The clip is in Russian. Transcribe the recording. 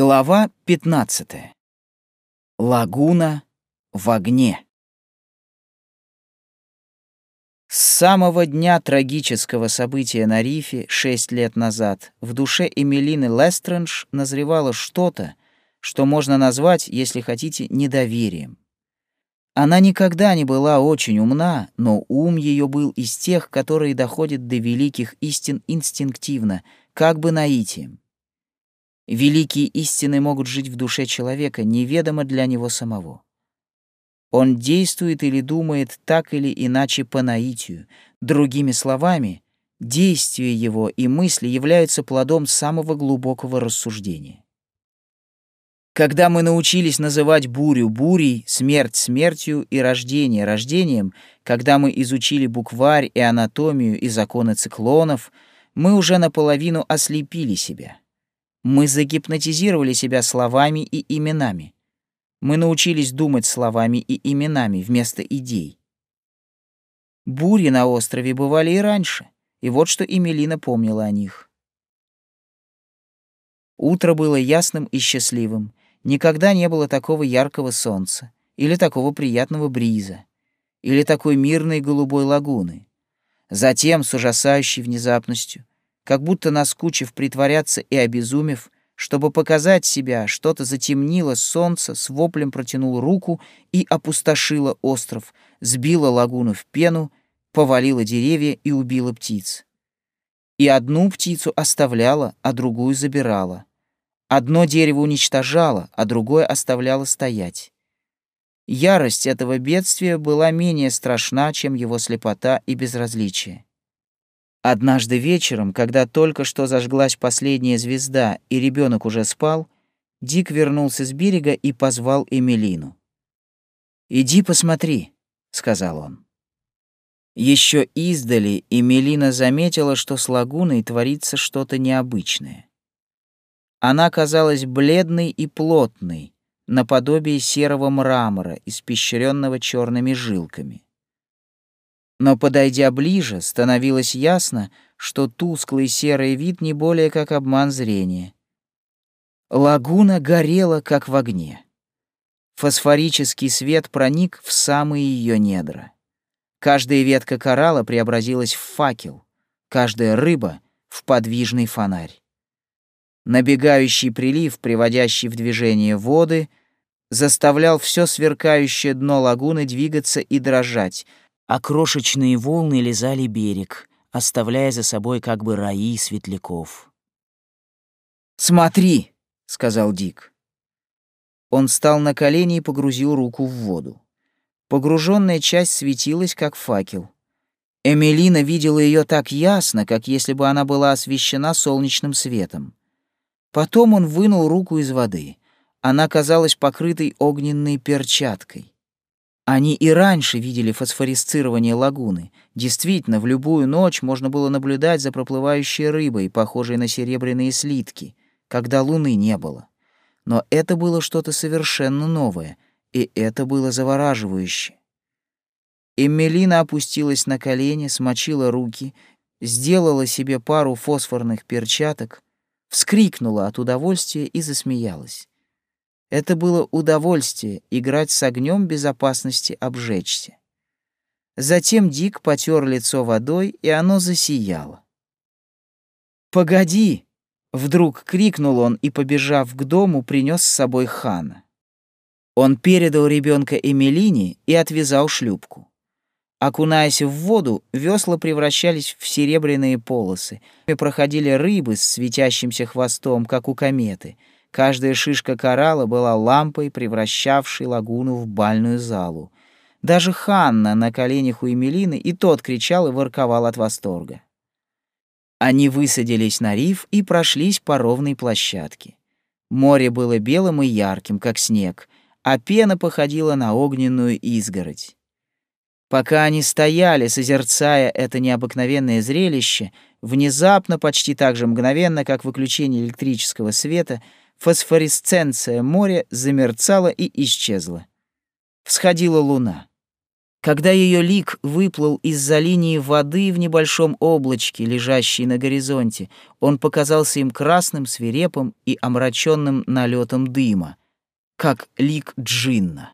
Глава 15. Лагуна в огне. С самого дня трагического события на рифе шесть лет назад в душе Эмилины Лестрендж назревало что-то, что можно назвать, если хотите, недоверием. Она никогда не была очень умна, но ум ее был из тех, которые доходят до великих истин инстинктивно, как бы наитием. Великие истины могут жить в душе человека, неведомо для него самого. Он действует или думает так или иначе по наитию. Другими словами, действия его и мысли являются плодом самого глубокого рассуждения. Когда мы научились называть бурю бурей, смерть смертью и рождение рождением, когда мы изучили букварь и анатомию и законы циклонов, мы уже наполовину ослепили себя. Мы загипнотизировали себя словами и именами. Мы научились думать словами и именами вместо идей. Бури на острове бывали и раньше, и вот что Эмилина помнила о них. Утро было ясным и счастливым, Никогда не было такого яркого солнца, или такого приятного бриза, или такой мирной голубой лагуны. Затем, с ужасающей внезапностью, как будто наскучив притворяться и обезумев, чтобы показать себя, что-то затемнило солнце, с воплем протянул руку и опустошило остров, сбило лагуну в пену, повалило деревья и убило птиц. И одну птицу оставляла, а другую забирала. Одно дерево уничтожало, а другое оставляло стоять. Ярость этого бедствия была менее страшна, чем его слепота и безразличие. Однажды вечером, когда только что зажглась последняя звезда и ребенок уже спал, Дик вернулся с берега и позвал Эмилину. «Иди посмотри», — сказал он. Еще издали Эмилина заметила, что с лагуной творится что-то необычное. Она казалась бледной и плотной, наподобие серого мрамора, испещренного черными жилками. Но, подойдя ближе, становилось ясно, что тусклый серый вид не более как обман зрения. Лагуна горела, как в огне. Фосфорический свет проник в самые ее недра. Каждая ветка коралла преобразилась в факел, каждая рыба — в подвижный фонарь. Набегающий прилив, приводящий в движение воды, заставлял все сверкающее дно лагуны двигаться и дрожать, а крошечные волны лизали берег, оставляя за собой как бы раи светляков. «Смотри!» — сказал Дик. Он встал на колени и погрузил руку в воду. Погруженная часть светилась, как факел. Эмилина видела ее так ясно, как если бы она была освещена солнечным светом. Потом он вынул руку из воды. Она казалась покрытой огненной перчаткой. Они и раньше видели фосфорисцирование лагуны. Действительно, в любую ночь можно было наблюдать за проплывающей рыбой, похожей на серебряные слитки, когда луны не было. Но это было что-то совершенно новое, и это было завораживающе. Эмилина опустилась на колени, смочила руки, сделала себе пару фосфорных перчаток — вскрикнула от удовольствия и засмеялась. Это было удовольствие играть с огнем безопасности обжечься. Затем Дик потер лицо водой, и оно засияло. «Погоди!» — вдруг крикнул он и, побежав к дому, принес с собой хана. Он передал ребенка Эмилине и отвязал шлюпку. Окунаясь в воду, весла превращались в серебряные полосы, и проходили рыбы с светящимся хвостом, как у кометы. Каждая шишка коралла была лампой, превращавшей лагуну в бальную залу. Даже Ханна на коленях у Эмилины и тот кричал и ворковал от восторга. Они высадились на риф и прошлись по ровной площадке. Море было белым и ярким, как снег, а пена походила на огненную изгородь. Пока они стояли, созерцая это необыкновенное зрелище, внезапно, почти так же мгновенно, как выключение электрического света, фосфоресценция моря замерцала и исчезла. Всходила луна. Когда ее лик выплыл из-за линии воды в небольшом облачке, лежащей на горизонте, он показался им красным, свирепым и омраченным налетом дыма, как лик джинна.